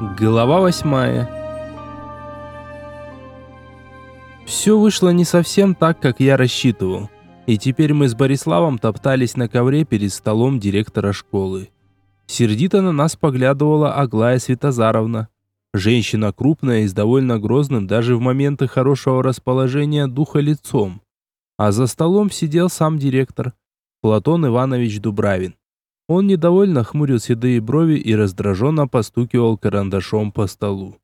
Глава восьмая. Все вышло не совсем так, как я рассчитывал. И теперь мы с Бориславом топтались на ковре перед столом директора школы. Сердито на нас поглядывала Аглая Светозаровна. Женщина крупная и с довольно грозным даже в моменты хорошего расположения духа лицом. А за столом сидел сам директор, Платон Иванович Дубравин. Он недовольно хмурил седые брови и раздраженно постукивал карандашом по столу.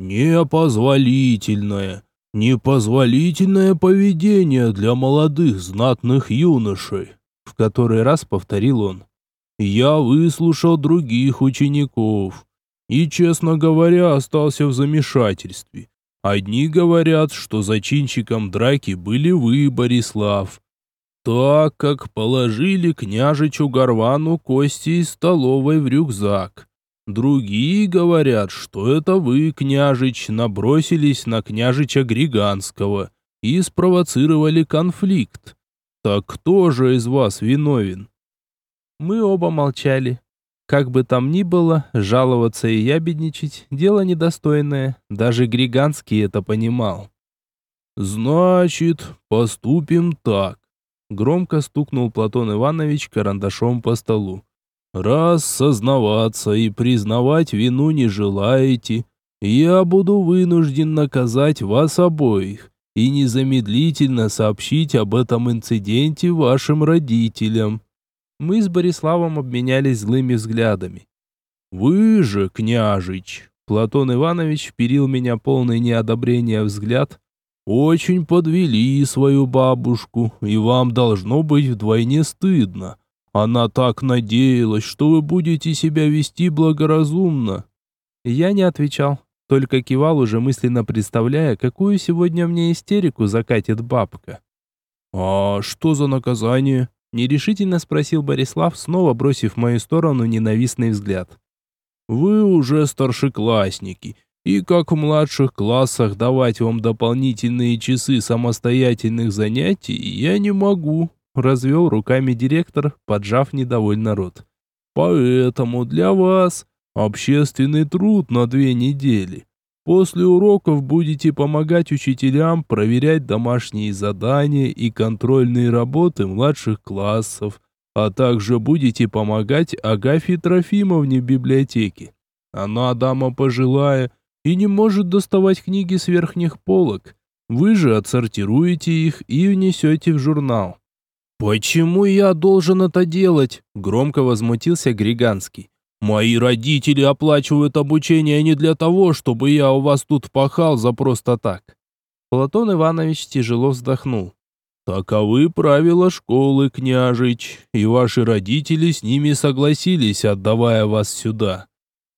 «Непозволительное, непозволительное поведение для молодых знатных юношей», в который раз повторил он. «Я выслушал других учеников и, честно говоря, остался в замешательстве. Одни говорят, что зачинщиком драки были вы, Борислав, так как положили княжичу Горвану кости из столовой в рюкзак. Другие говорят, что это вы, княжич, набросились на княжича Григанского и спровоцировали конфликт. Так кто же из вас виновен? Мы оба молчали. Как бы там ни было, жаловаться и ябедничать – дело недостойное. Даже Григанский это понимал. «Значит, поступим так. Громко стукнул Платон Иванович карандашом по столу. «Раз сознаваться и признавать вину не желаете, я буду вынужден наказать вас обоих и незамедлительно сообщить об этом инциденте вашим родителям». Мы с Бориславом обменялись злыми взглядами. «Вы же, княжич!» Платон Иванович вперил меня полный неодобрения взгляд, очень подвели свою бабушку, и вам должно быть вдвойне стыдно. Она так надеялась, что вы будете себя вести благоразумно. Я не отвечал, только кивал уже мысленно представляя, какую сегодня мне истерику закатит бабка. А что за наказание? нерешительно спросил Борислав, снова бросив в мою сторону ненавистный взгляд. Вы уже старшеклассники и как в младших классах давать вам дополнительные часы самостоятельных занятий я не могу, развел руками директор, поджав недовольно рот. Поэтому для вас общественный труд на две недели. После уроков будете помогать учителям проверять домашние задания и контрольные работы младших классов, а также будете помогать Агафье Трофимовне в библиотеке. Она дама пожилая и не может доставать книги с верхних полок. Вы же отсортируете их и внесете в журнал. «Почему я должен это делать?» – громко возмутился Григанский. «Мои родители оплачивают обучение не для того, чтобы я у вас тут пахал за просто так». Платон Иванович тяжело вздохнул. «Таковы правила школы, княжич, и ваши родители с ними согласились, отдавая вас сюда».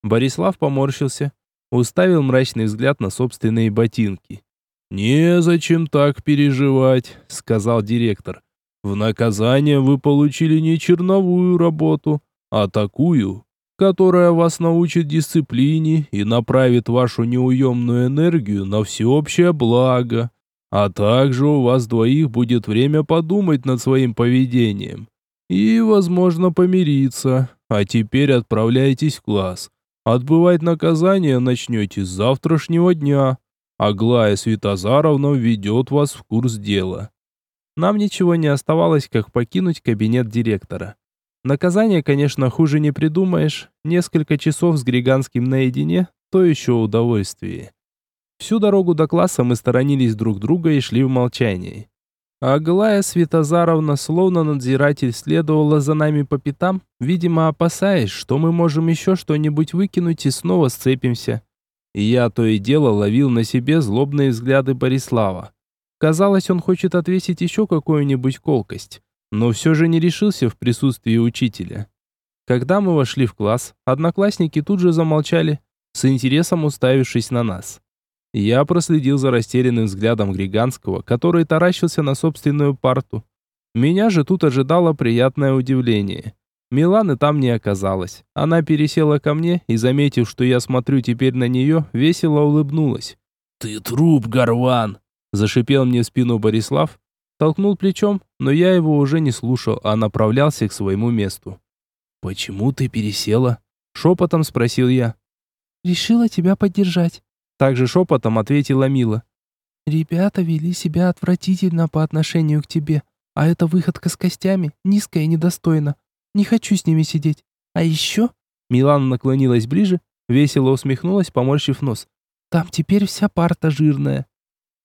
Борислав поморщился уставил мрачный взгляд на собственные ботинки. «Незачем так переживать», — сказал директор. «В наказание вы получили не черновую работу, а такую, которая вас научит дисциплине и направит вашу неуемную энергию на всеобщее благо. А также у вас двоих будет время подумать над своим поведением и, возможно, помириться. А теперь отправляйтесь в класс. Отбывать наказание начнете с завтрашнего дня. Аглая Святозаровна введет вас в курс дела. Нам ничего не оставалось, как покинуть кабинет директора. Наказание, конечно, хуже не придумаешь. Несколько часов с Григанским наедине – то еще удовольствие. Всю дорогу до класса мы сторонились друг друга и шли в молчании. А Аглая Светозаровна, словно надзиратель, следовала за нами по пятам, видимо, опасаясь, что мы можем еще что-нибудь выкинуть и снова сцепимся. И я то и дело ловил на себе злобные взгляды Борислава. Казалось, он хочет отвесить еще какую-нибудь колкость, но все же не решился в присутствии учителя. Когда мы вошли в класс, одноклассники тут же замолчали, с интересом уставившись на нас. Я проследил за растерянным взглядом Григанского, который таращился на собственную парту. Меня же тут ожидало приятное удивление. Миланы там не оказалось. Она пересела ко мне и, заметив, что я смотрю теперь на нее, весело улыбнулась. «Ты труп, Горван!» Зашипел мне в спину Борислав, толкнул плечом, но я его уже не слушал, а направлялся к своему месту. «Почему ты пересела?» Шепотом спросил я. Решила тебя поддержать. Также шепотом ответила Мила. Ребята вели себя отвратительно по отношению к тебе, а эта выходка с костями низкая и недостойна. Не хочу с ними сидеть. А еще...» Милана наклонилась ближе, весело усмехнулась, поморщив нос. «Там теперь вся парта жирная».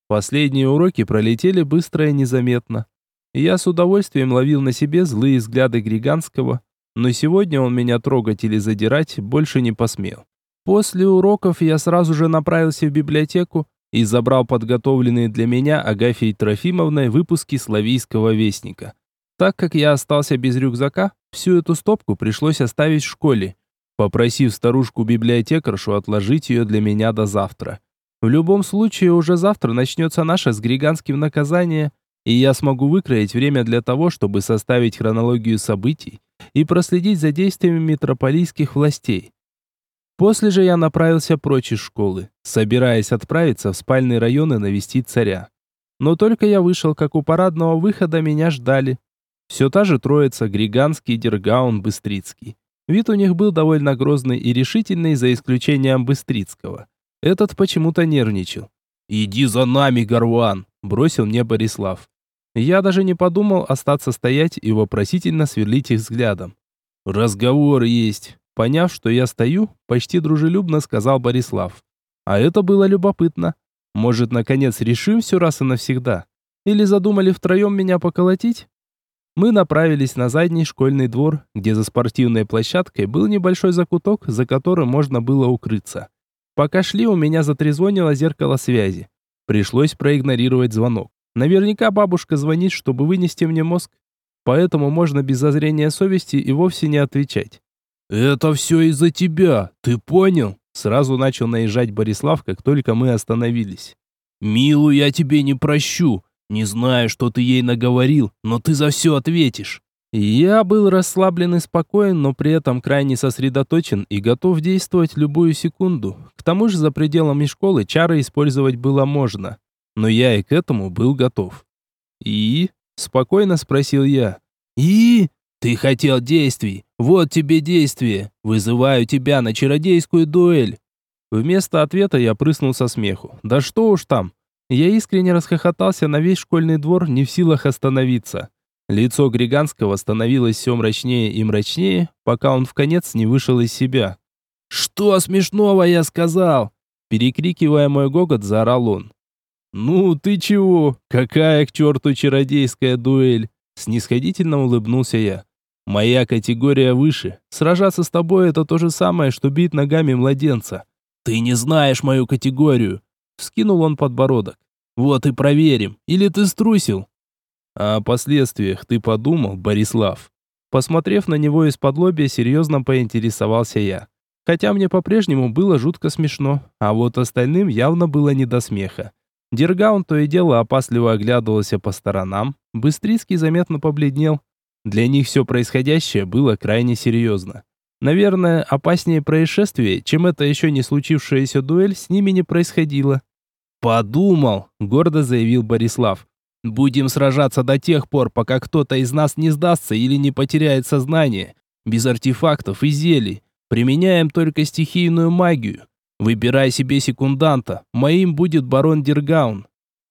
Последние уроки пролетели быстро и незаметно. Я с удовольствием ловил на себе злые взгляды Григанского, но сегодня он меня трогать или задирать больше не посмел. После уроков я сразу же направился в библиотеку и забрал подготовленные для меня Агафьей Трофимовной выпуски Славийского вестника. Так как я остался без рюкзака, всю эту стопку пришлось оставить в школе, попросив старушку-библиотекаршу отложить ее для меня до завтра. В любом случае, уже завтра начнется наше с Григанским наказание, и я смогу выкроить время для того, чтобы составить хронологию событий и проследить за действиями метрополийских властей. После же я направился прочь из школы, собираясь отправиться в спальный район и навестить царя. Но только я вышел, как у парадного выхода меня ждали. Все та же троица Григанский, Дергаун, Быстрицкий. Вид у них был довольно грозный и решительный, за исключением Быстрицкого. Этот почему-то нервничал. «Иди за нами, Горван!» – бросил мне Борислав. Я даже не подумал остаться стоять и вопросительно сверлить их взглядом. «Разговор есть!» Поняв, что я стою, почти дружелюбно сказал Борислав. А это было любопытно. Может, наконец решим все раз и навсегда? Или задумали втроем меня поколотить? Мы направились на задний школьный двор, где за спортивной площадкой был небольшой закуток, за которым можно было укрыться. Пока шли, у меня затрезвонило зеркало связи. Пришлось проигнорировать звонок. Наверняка бабушка звонит, чтобы вынести мне мозг. Поэтому можно без зазрения совести и вовсе не отвечать. «Это все из-за тебя, ты понял?» Сразу начал наезжать Борислав, как только мы остановились. «Милу я тебе не прощу. Не знаю, что ты ей наговорил, но ты за все ответишь». Я был расслаблен и спокоен, но при этом крайне сосредоточен и готов действовать любую секунду. К тому же за пределами школы чары использовать было можно. Но я и к этому был готов. «И?» – спокойно спросил я. «И?» «Ты хотел действий. Вот тебе действие. Вызываю тебя на чародейскую дуэль». Вместо ответа я прыснул со смеху. Да что уж там. Я искренне расхохотался на весь школьный двор, не в силах остановиться. Лицо Григанского становилось все мрачнее и мрачнее, пока он в конец не вышел из себя. «Что смешного я сказал?» Перекрикивая мой гогот, заорал он. «Ну ты чего? Какая к черту чародейская дуэль?» Снисходительно улыбнулся я. Моя категория выше. Сражаться с тобой это то же самое, что бить ногами младенца. Ты не знаешь мою категорию. Скинул он подбородок. Вот и проверим. Или ты струсил? А о последствиях ты подумал, Борислав? Посмотрев на него из-под лобья, серьезно поинтересовался я. Хотя мне по-прежнему было жутко смешно, а вот остальным явно было не до смеха. Дергаун то и дело опасливо оглядывался по сторонам, Быстрицкий заметно побледнел, для них все происходящее было крайне серьезно. Наверное, опаснее происшествие, чем эта еще не случившаяся дуэль, с ними не происходило. «Подумал», — гордо заявил Борислав. «Будем сражаться до тех пор, пока кто-то из нас не сдастся или не потеряет сознание. Без артефактов и зелий. Применяем только стихийную магию. Выбирай себе секунданта. Моим будет барон Дергаун».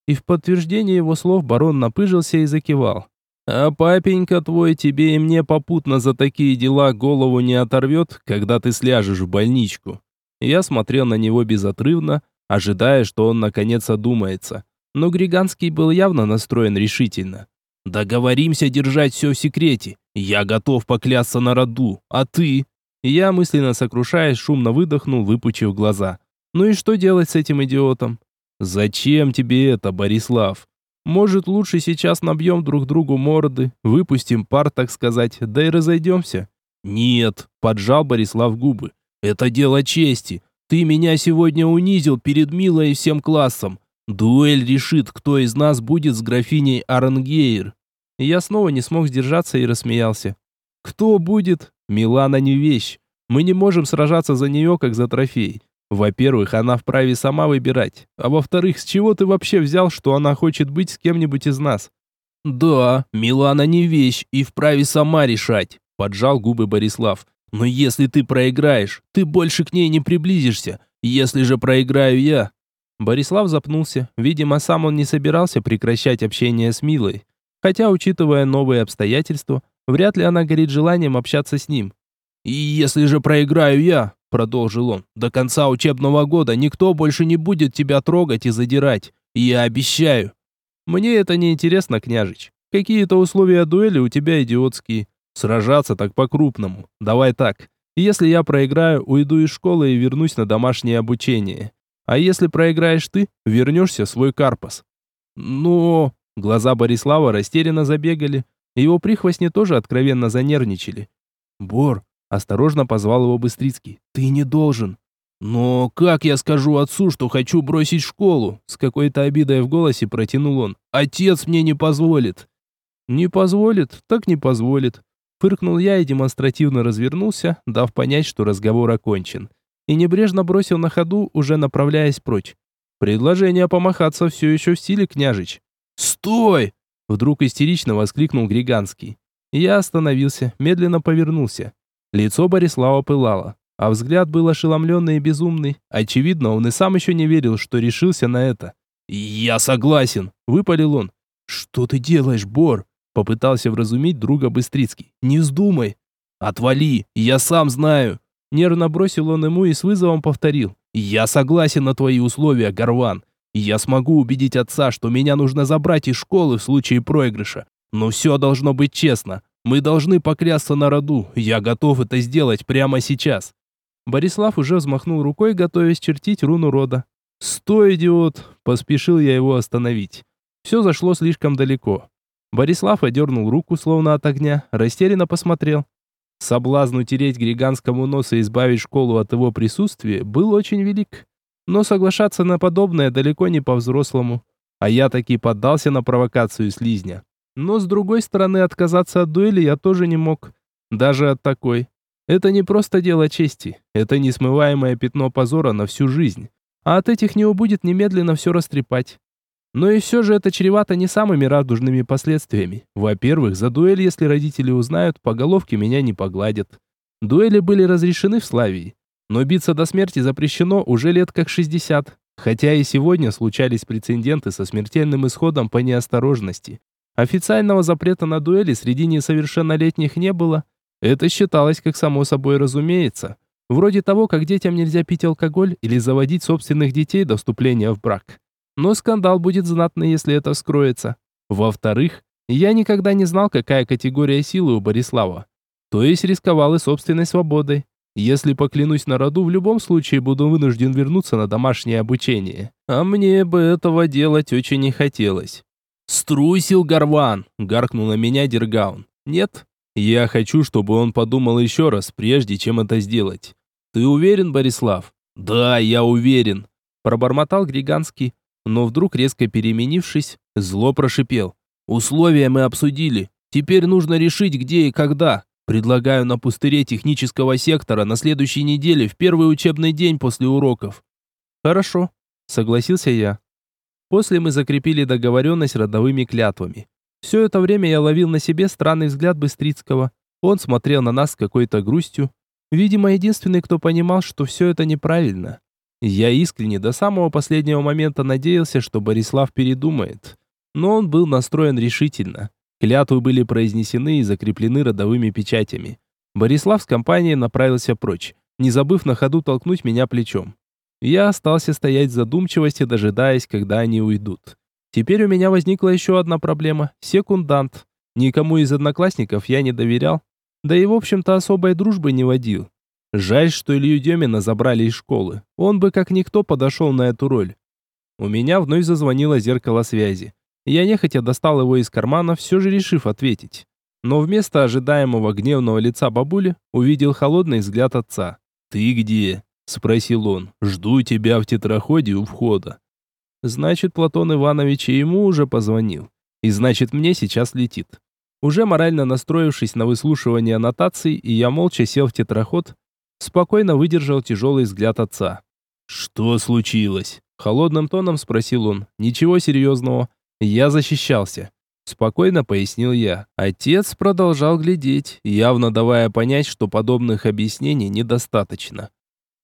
И в подтверждение его слов барон напыжился и закивал. А папенька твой тебе и мне попутно за такие дела голову не оторвет, когда ты сляжешь в больничку. Я смотрел на него безотрывно, ожидая, что он наконец одумается. Но Григанский был явно настроен решительно. «Договоримся держать все в секрете. Я готов поклясться на роду. А ты?» Я, мысленно сокрушаясь, шумно выдохнул, выпучив глаза. «Ну и что делать с этим идиотом?» «Зачем тебе это, Борислав? Может, лучше сейчас набьем друг другу морды, выпустим пар, так сказать, да и разойдемся?» «Нет», — поджал Борислав губы. «Это дело чести. Ты меня сегодня унизил перед Милой и всем классом. Дуэль решит, кто из нас будет с графиней Арангейр». Я снова не смог сдержаться и рассмеялся. «Кто будет? Милана не вещь. Мы не можем сражаться за нее, как за трофей. Во-первых, она вправе сама выбирать. А во-вторых, с чего ты вообще взял, что она хочет быть с кем-нибудь из нас? Да, Милана не вещь и вправе сама решать, поджал губы Борислав. Но если ты проиграешь, ты больше к ней не приблизишься. Если же проиграю я...» Борислав запнулся. Видимо, сам он не собирался прекращать общение с Милой. Хотя, учитывая новые обстоятельства, вряд ли она горит желанием общаться с ним. «И если же проиграю я...» продолжил он. До конца учебного года никто больше не будет тебя трогать и задирать. Я обещаю. Мне это не интересно, княжич. Какие-то условия дуэли у тебя идиотские. Сражаться так по-крупному. Давай так. Если я проиграю, уйду из школы и вернусь на домашнее обучение. А если проиграешь ты, вернешься в свой карпас. Но... Глаза Борислава растерянно забегали. Его прихвостни тоже откровенно занервничали. «Бор, Осторожно позвал его Быстрицкий. «Ты не должен». «Но как я скажу отцу, что хочу бросить школу?» С какой-то обидой в голосе протянул он. «Отец мне не позволит». «Не позволит, так не позволит». Фыркнул я и демонстративно развернулся, дав понять, что разговор окончен. И небрежно бросил на ходу, уже направляясь прочь. «Предложение помахаться все еще в силе, княжич». «Стой!» Вдруг истерично воскликнул Григанский. Я остановился, медленно повернулся. Лицо Борислава пылало, а взгляд был ошеломленный и безумный. Очевидно, он и сам еще не верил, что решился на это. «Я согласен», — выпалил он. «Что ты делаешь, Бор?» — попытался вразумить друга Быстрицкий. «Не вздумай». «Отвали, я сам знаю». Нервно бросил он ему и с вызовом повторил. «Я согласен на твои условия, Горван. Я смогу убедить отца, что меня нужно забрать из школы в случае проигрыша. Но все должно быть честно. Мы должны поклясться на роду. Я готов это сделать прямо сейчас. Борислав уже взмахнул рукой, готовясь чертить руну рода. «Стой, идиот!» – поспешил я его остановить. Все зашло слишком далеко. Борислав одернул руку, словно от огня, растерянно посмотрел. Соблазн утереть Григанскому нос и избавить школу от его присутствия был очень велик. Но соглашаться на подобное далеко не по-взрослому. А я таки поддался на провокацию слизня. Но с другой стороны, отказаться от дуэли я тоже не мог. Даже от такой. Это не просто дело чести. Это несмываемое пятно позора на всю жизнь. А от этих не убудет немедленно все растрепать. Но и все же это чревато не самыми радужными последствиями. Во-первых, за дуэль, если родители узнают, по головке меня не погладят. Дуэли были разрешены в Славии. Но биться до смерти запрещено уже лет как 60. Хотя и сегодня случались прецеденты со смертельным исходом по неосторожности. Официального запрета на дуэли среди несовершеннолетних не было. Это считалось как само собой разумеется. Вроде того, как детям нельзя пить алкоголь или заводить собственных детей до вступления в брак. Но скандал будет знатный, если это вскроется. Во-вторых, я никогда не знал, какая категория силы у Борислава. То есть рисковал и собственной свободой. Если поклянусь на роду, в любом случае буду вынужден вернуться на домашнее обучение. А мне бы этого делать очень не хотелось. «Струсил Горван!» — гаркнул на меня Дергаун. «Нет, я хочу, чтобы он подумал еще раз, прежде чем это сделать. Ты уверен, Борислав?» «Да, я уверен», — пробормотал Григанский, но вдруг, резко переменившись, зло прошипел. «Условия мы обсудили. Теперь нужно решить, где и когда. Предлагаю на пустыре технического сектора на следующей неделе в первый учебный день после уроков». «Хорошо», — согласился я. После мы закрепили договоренность родовыми клятвами. Все это время я ловил на себе странный взгляд Быстрицкого. Он смотрел на нас с какой-то грустью. Видимо, единственный, кто понимал, что все это неправильно. Я искренне до самого последнего момента надеялся, что Борислав передумает. Но он был настроен решительно. Клятвы были произнесены и закреплены родовыми печатями. Борислав с компанией направился прочь, не забыв на ходу толкнуть меня плечом. Я остался стоять в задумчивости, дожидаясь, когда они уйдут. Теперь у меня возникла еще одна проблема – секундант. Никому из одноклассников я не доверял, да и в общем-то особой дружбы не водил. Жаль, что Илью Демина забрали из школы. Он бы как никто подошел на эту роль. У меня вновь зазвонило зеркало связи. Я нехотя достал его из кармана, все же решив ответить. Но вместо ожидаемого гневного лица бабули увидел холодный взгляд отца. «Ты где?» Спросил он. «Жду тебя в тетраходе у входа». Значит, Платон Иванович и ему уже позвонил. И значит, мне сейчас летит. Уже морально настроившись на выслушивание аннотаций, я молча сел в тетраход, спокойно выдержал тяжелый взгляд отца. «Что случилось?» Холодным тоном спросил он. «Ничего серьезного. Я защищался». Спокойно пояснил я. Отец продолжал глядеть, явно давая понять, что подобных объяснений недостаточно.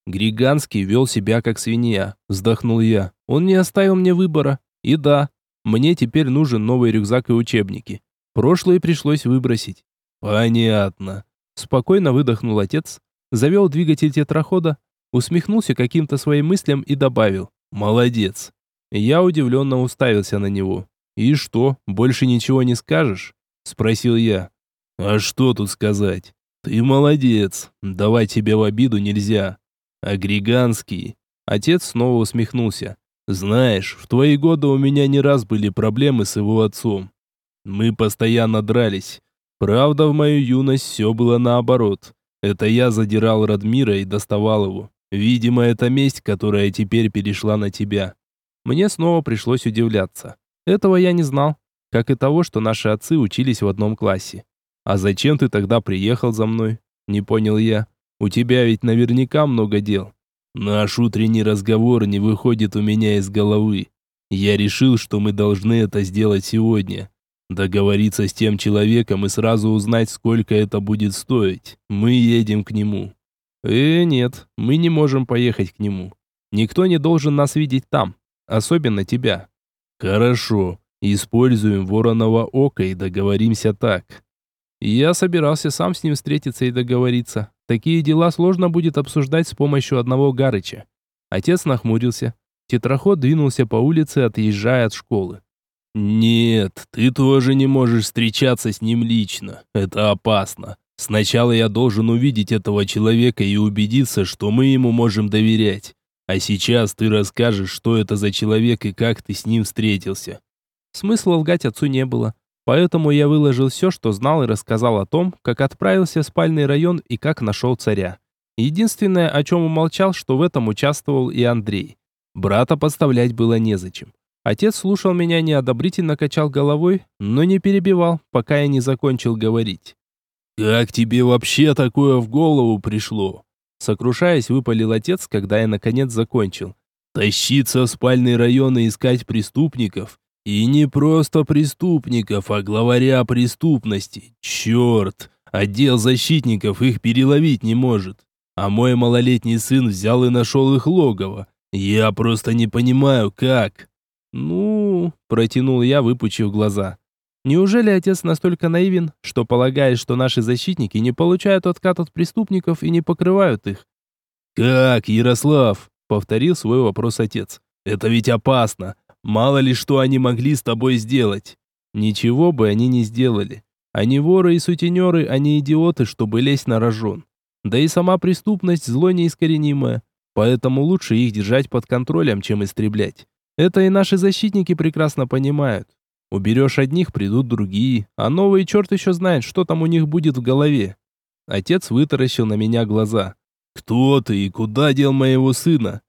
Григанский вел себя как свинья, вздохнул я. Он не оставил мне выбора. И да, мне теперь нужен новый рюкзак и учебники. Прошлые пришлось выбросить. Понятно. Спокойно выдохнул отец, завел двигатель тетрахода, усмехнулся каким-то своим мыслям и добавил «Молодец». Я удивленно уставился на него. «И что, больше ничего не скажешь?» Спросил я. «А что тут сказать? Ты молодец, давай тебе в обиду нельзя. А Григанский...» Отец снова усмехнулся. «Знаешь, в твои годы у меня не раз были проблемы с его отцом. Мы постоянно дрались. Правда, в мою юность все было наоборот. Это я задирал Радмира и доставал его. Видимо, это месть, которая теперь перешла на тебя. Мне снова пришлось удивляться. Этого я не знал, как и того, что наши отцы учились в одном классе. А зачем ты тогда приехал за мной? Не понял я. У тебя ведь наверняка много дел. Наш утренний разговор не выходит у меня из головы. Я решил, что мы должны это сделать сегодня. Договориться с тем человеком и сразу узнать, сколько это будет стоить. Мы едем к нему. Э, нет, мы не можем поехать к нему. Никто не должен нас видеть там, особенно тебя. Хорошо, используем вороново око и договоримся так. Я собирался сам с ним встретиться и договориться. Такие дела сложно будет обсуждать с помощью одного Гарыча. Отец нахмурился. Тетраход двинулся по улице, отъезжая от школы. «Нет, ты тоже не можешь встречаться с ним лично. Это опасно. Сначала я должен увидеть этого человека и убедиться, что мы ему можем доверять. А сейчас ты расскажешь, что это за человек и как ты с ним встретился». Смысла лгать отцу не было. Поэтому я выложил все, что знал и рассказал о том, как отправился в спальный район и как нашел царя. Единственное, о чем умолчал, что в этом участвовал и Андрей. Брата подставлять было незачем. Отец слушал меня неодобрительно качал головой, но не перебивал, пока я не закончил говорить. «Как тебе вообще такое в голову пришло?» Сокрушаясь, выпалил отец, когда я наконец закончил. «Тащиться в спальный район и искать преступников? И не просто преступников, а главаря преступности. Черт! Отдел защитников их переловить не может. А мой малолетний сын взял и нашел их логово. Я просто не понимаю, как...» «Ну...» – протянул я, выпучив глаза. «Неужели отец настолько наивен, что полагает, что наши защитники не получают откат от преступников и не покрывают их?» «Как, Ярослав?» – повторил свой вопрос отец. «Это ведь опасно. Мало ли что они могли с тобой сделать». «Ничего бы они не сделали. Они воры и сутенеры, а не идиоты, чтобы лезть на рожон. Да и сама преступность зло неискоренимое, поэтому лучше их держать под контролем, чем истреблять. Это и наши защитники прекрасно понимают. Уберешь одних, придут другие, а новый черт еще знает, что там у них будет в голове. Отец вытаращил на меня глаза. «Кто ты и куда дел моего сына?»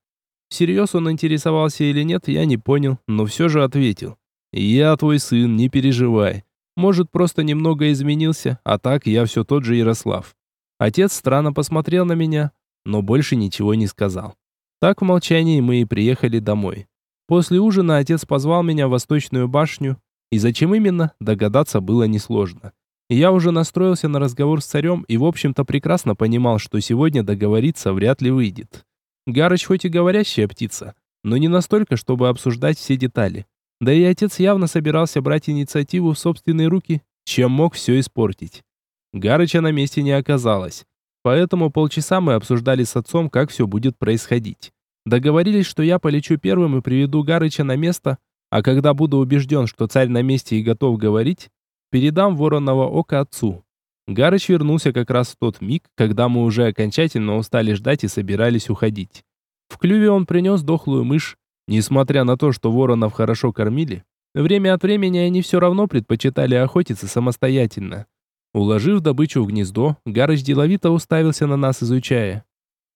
Всерьез он интересовался или нет, я не понял, но все же ответил. «Я твой сын, не переживай. Может, просто немного изменился, а так я все тот же Ярослав». Отец странно посмотрел на меня, но больше ничего не сказал. Так в молчании мы и приехали домой. После ужина отец позвал меня в Восточную башню, и зачем именно, догадаться было несложно. Я уже настроился на разговор с царем и, в общем-то, прекрасно понимал, что сегодня договориться вряд ли выйдет. Гарыч хоть и говорящая птица, но не настолько, чтобы обсуждать все детали. Да и отец явно собирался брать инициативу в собственные руки, чем мог все испортить. Гарыча на месте не оказалось, поэтому полчаса мы обсуждали с отцом, как все будет происходить. Договорились, что я полечу первым и приведу Гарыча на место, а когда буду убежден, что царь на месте и готов говорить, передам вороного ока отцу. Гарыч вернулся как раз в тот миг, когда мы уже окончательно устали ждать и собирались уходить. В клюве он принес дохлую мышь. Несмотря на то, что воронов хорошо кормили, время от времени они все равно предпочитали охотиться самостоятельно. Уложив добычу в гнездо, Гарыч деловито уставился на нас, изучая.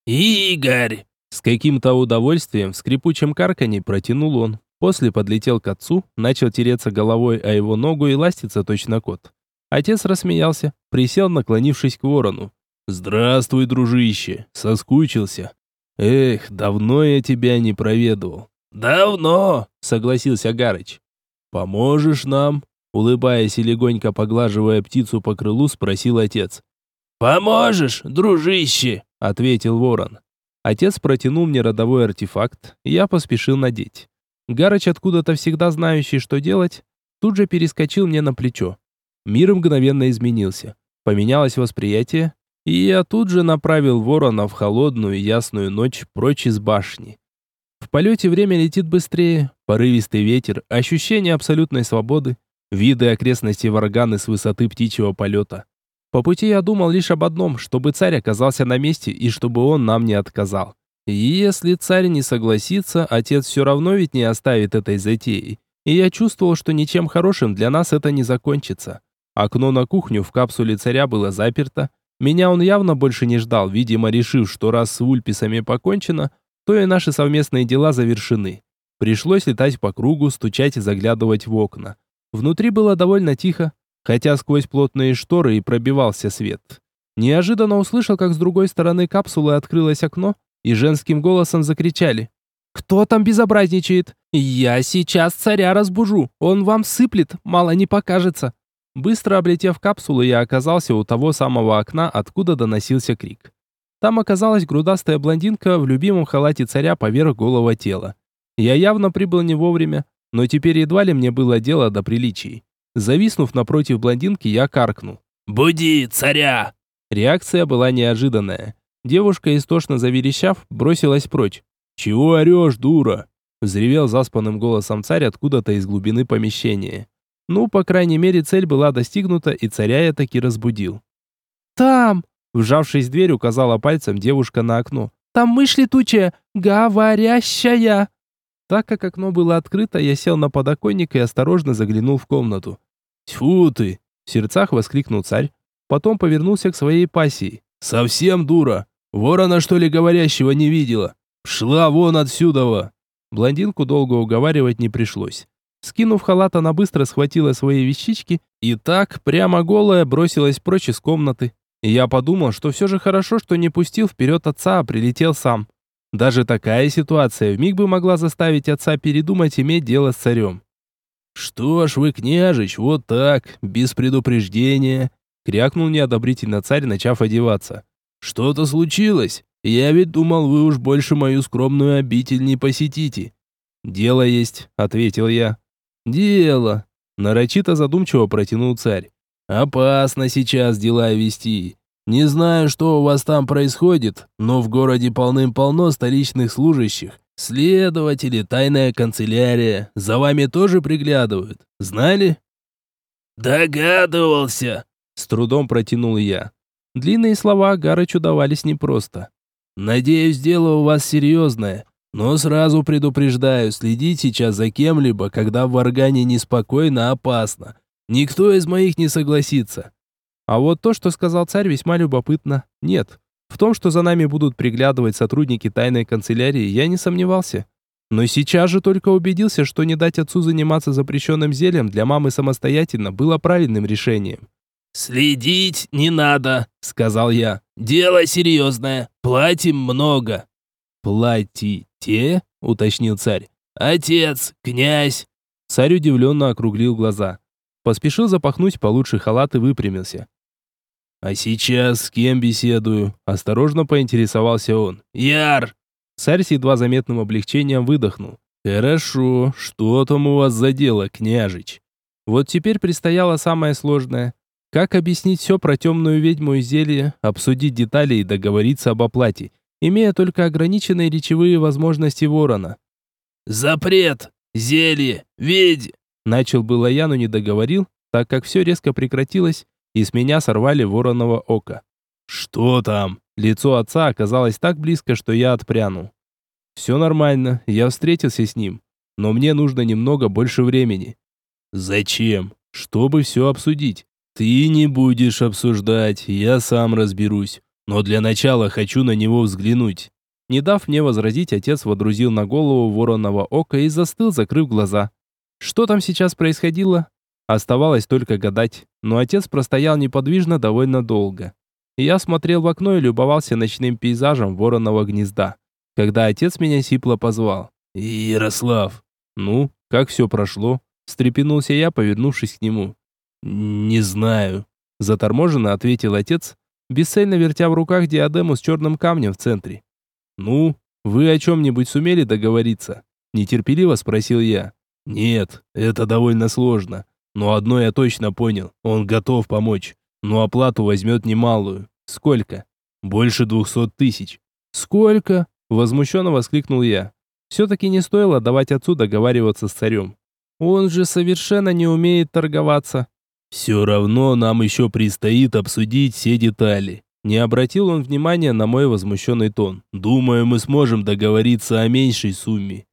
«Игорь!» С каким-то удовольствием в скрипучем карканье протянул он. После подлетел к отцу, начал тереться головой о его ногу и ластиться точно кот. Отец рассмеялся, присел, наклонившись к ворону. «Здравствуй, дружище, соскучился. Эх, давно я тебя не проведывал». «Давно», — согласился Гарыч. «Поможешь нам?» Улыбаясь и легонько поглаживая птицу по крылу, спросил отец. «Поможешь, дружище?» — ответил ворон. Отец протянул мне родовой артефакт, я поспешил надеть. Гарыч, откуда-то всегда знающий, что делать, тут же перескочил мне на плечо. Мир мгновенно изменился. Поменялось восприятие, и я тут же направил ворона в холодную ясную ночь прочь из башни. В полете время летит быстрее, порывистый ветер, ощущение абсолютной свободы, виды окрестностей Варганы с высоты птичьего полета. По пути я думал лишь об одном, чтобы царь оказался на месте и чтобы он нам не отказал. Если царь не согласится, отец все равно ведь не оставит этой затеи. И я чувствовал, что ничем хорошим для нас это не закончится. Окно на кухню в капсуле царя было заперто. Меня он явно больше не ждал, видимо, решив, что раз с вульписами покончено, то и наши совместные дела завершены. Пришлось летать по кругу, стучать и заглядывать в окна. Внутри было довольно тихо, хотя сквозь плотные шторы и пробивался свет. Неожиданно услышал, как с другой стороны капсулы открылось окно, и женским голосом закричали. «Кто там безобразничает? Я сейчас царя разбужу, он вам сыплет, мало не покажется». Быстро облетев капсулу, я оказался у того самого окна, откуда доносился крик. Там оказалась грудастая блондинка в любимом халате царя поверх голого тела. Я явно прибыл не вовремя, но теперь едва ли мне было дело до приличий. Зависнув напротив блондинки, я каркнул. «Буди, царя!» Реакция была неожиданная. Девушка, истошно заверещав, бросилась прочь. «Чего орешь, дура?» Взревел заспанным голосом царь откуда-то из глубины помещения. Ну, по крайней мере, цель была достигнута, и царя я таки разбудил. «Там!» Вжавшись в дверь, указала пальцем девушка на окно. «Там мышь летучая, говорящая!» Так как окно было открыто, я сел на подоконник и осторожно заглянул в комнату. «Тьфу ты!» — в сердцах воскликнул царь. Потом повернулся к своей пассии. «Совсем дура! Ворона, что ли, говорящего не видела? Шла вон отсюда!» Блондинку долго уговаривать не пришлось. Скинув халат, она быстро схватила свои вещички и так, прямо голая, бросилась прочь из комнаты. Я подумал, что все же хорошо, что не пустил вперед отца, а прилетел сам. Даже такая ситуация вмиг бы могла заставить отца передумать иметь дело с царем. «Что ж вы, княжич, вот так, без предупреждения?» крякнул неодобрительно царь, начав одеваться. «Что-то случилось? Я ведь думал, вы уж больше мою скромную обитель не посетите». «Дело есть», — ответил я. «Дело», — нарочито задумчиво протянул царь. «Опасно сейчас дела вести. Не знаю, что у вас там происходит, но в городе полным-полно столичных служащих. Следователи, тайная канцелярия. За вами тоже приглядывают. Знали? Догадывался. С трудом протянул я. Длинные слова Гарычу давались непросто. Надеюсь, дело у вас серьезное. Но сразу предупреждаю, следить сейчас за кем-либо, когда в органе неспокойно, опасно. Никто из моих не согласится. А вот то, что сказал царь, весьма любопытно. Нет, в том, что за нами будут приглядывать сотрудники тайной канцелярии, я не сомневался. Но сейчас же только убедился, что не дать отцу заниматься запрещенным зельем для мамы самостоятельно было правильным решением. «Следить не надо», — сказал я. «Дело серьезное. Платим много». «Платите?» — уточнил царь. «Отец, князь». Царь удивленно округлил глаза. Поспешил запахнуть получше халат и выпрямился. «А сейчас с кем беседую?» Осторожно поинтересовался он. «Яр!» Царь с едва заметным облегчением выдохнул. «Хорошо, что там у вас за дело, княжич?» Вот теперь предстояло самое сложное. Как объяснить все про темную ведьму и зелье, обсудить детали и договориться об оплате, имея только ограниченные речевые возможности ворона? «Запрет! Зелье! Ведь!» Начал было я, но не договорил, так как все резко прекратилось, и с меня сорвали вороного ока. «Что там?» Лицо отца оказалось так близко, что я отпрянул. «Все нормально, я встретился с ним, но мне нужно немного больше времени». «Зачем?» «Чтобы все обсудить». «Ты не будешь обсуждать, я сам разберусь. Но для начала хочу на него взглянуть». Не дав мне возразить, отец водрузил на голову вороного ока и застыл, закрыв глаза. Что там сейчас происходило, Оставалось только гадать, но отец простоял неподвижно довольно долго. Я смотрел в окно и любовался ночным пейзажем вороного гнезда, когда отец меня сипло позвал. «Ярослав!» «Ну, как все прошло?» встрепенулся я, повернувшись к нему. «Не знаю», заторможенно ответил отец, бесцельно вертя в руках диадему с черным камнем в центре. «Ну, вы о чем-нибудь сумели договориться?» Нетерпеливо спросил я. «Нет, это довольно сложно. Но одно я точно понял, он готов помочь. Но оплату возьмет немалую. Сколько? Больше двухсот тысяч. Сколько? Возмущенно воскликнул я. Все-таки не стоило давать отцу договариваться с царем. Он же совершенно не умеет торговаться. Все равно нам еще предстоит обсудить все детали. Не обратил он внимания на мой возмущенный тон. Думаю, мы сможем договориться о меньшей сумме.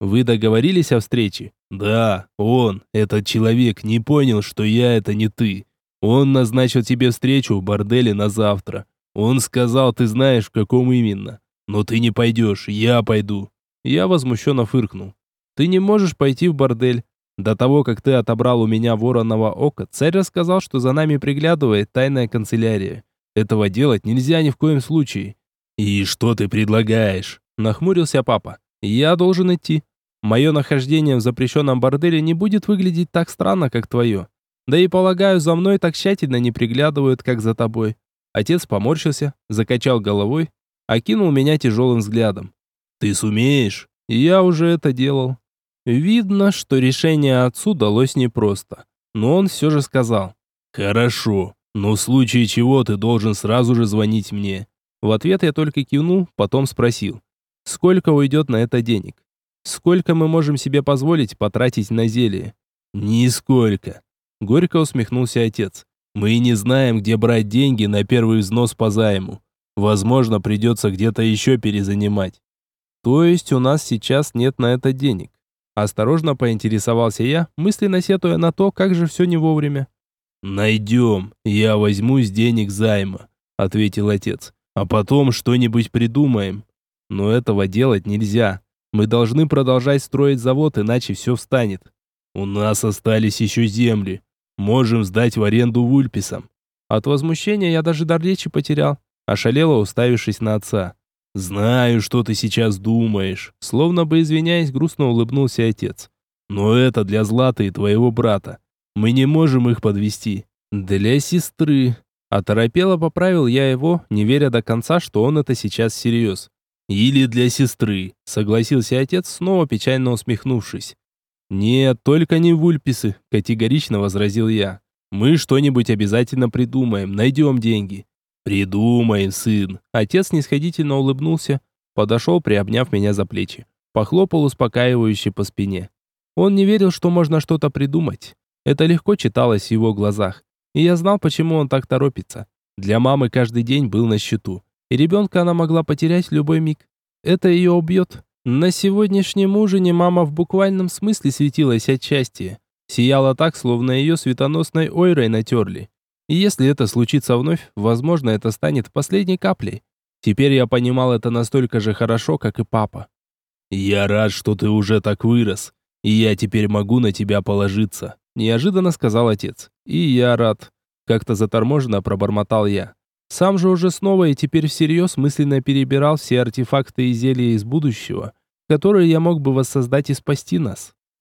Вы договорились о встрече? Да, он, этот человек, не понял, что я это не ты. Он назначил тебе встречу в борделе на завтра. Он сказал, ты знаешь, в каком именно. Но ты не пойдешь, я пойду. Я возмущенно фыркнул. Ты не можешь пойти в бордель. До того, как ты отобрал у меня вороного ока, царь рассказал, что за нами приглядывает тайная канцелярия. Этого делать нельзя ни в коем случае. И что ты предлагаешь? Нахмурился папа. Я должен идти. Мое нахождение в запрещенном борделе не будет выглядеть так странно, как твое. Да и, полагаю, за мной так тщательно не приглядывают, как за тобой. Отец поморщился, закачал головой, окинул меня тяжелым взглядом. Ты сумеешь? Я уже это делал. Видно, что решение отцу далось непросто. Но он все же сказал. Хорошо, но в случае чего ты должен сразу же звонить мне. В ответ я только кивнул, потом спросил. Сколько уйдет на это денег? Сколько мы можем себе позволить потратить на зелье? Нисколько. Горько усмехнулся отец. Мы не знаем, где брать деньги на первый взнос по займу. Возможно, придется где-то еще перезанимать. То есть у нас сейчас нет на это денег. Осторожно поинтересовался я, мысленно сетуя на то, как же все не вовремя. «Найдем, я возьму с денег займа», — ответил отец. «А потом что-нибудь придумаем». «Но этого делать нельзя. Мы должны продолжать строить завод, иначе все встанет. У нас остались еще земли. Можем сдать в аренду вульписам. От возмущения я даже дар речи потерял, ошалело уставившись на отца. «Знаю, что ты сейчас думаешь», словно бы извиняясь, грустно улыбнулся отец. «Но это для Златы и твоего брата. Мы не можем их подвести. «Для сестры», Оторопело поправил я его, не веря до конца, что он это сейчас всерьез. «Или для сестры», — согласился отец, снова печально усмехнувшись. «Нет, только не вульписы», — категорично возразил я. «Мы что-нибудь обязательно придумаем, найдем деньги». «Придумаем, сын». Отец нисходительно улыбнулся, подошел, приобняв меня за плечи. Похлопал успокаивающе по спине. Он не верил, что можно что-то придумать. Это легко читалось в его глазах. И я знал, почему он так торопится. Для мамы каждый день был на счету и ребенка она могла потерять любой миг. Это ее убьет. На сегодняшнем ужине мама в буквальном смысле светилась от счастья. Сияла так, словно ее светоносной ойрой натерли. И если это случится вновь, возможно, это станет последней каплей. Теперь я понимал это настолько же хорошо, как и папа. «Я рад, что ты уже так вырос, и я теперь могу на тебя положиться», неожиданно сказал отец. «И я рад», как-то заторможенно пробормотал я. Сам же уже снова и теперь всерьез мысленно перебирал все артефакты и зелья из будущего, которые я мог бы воссоздать и спасти нас.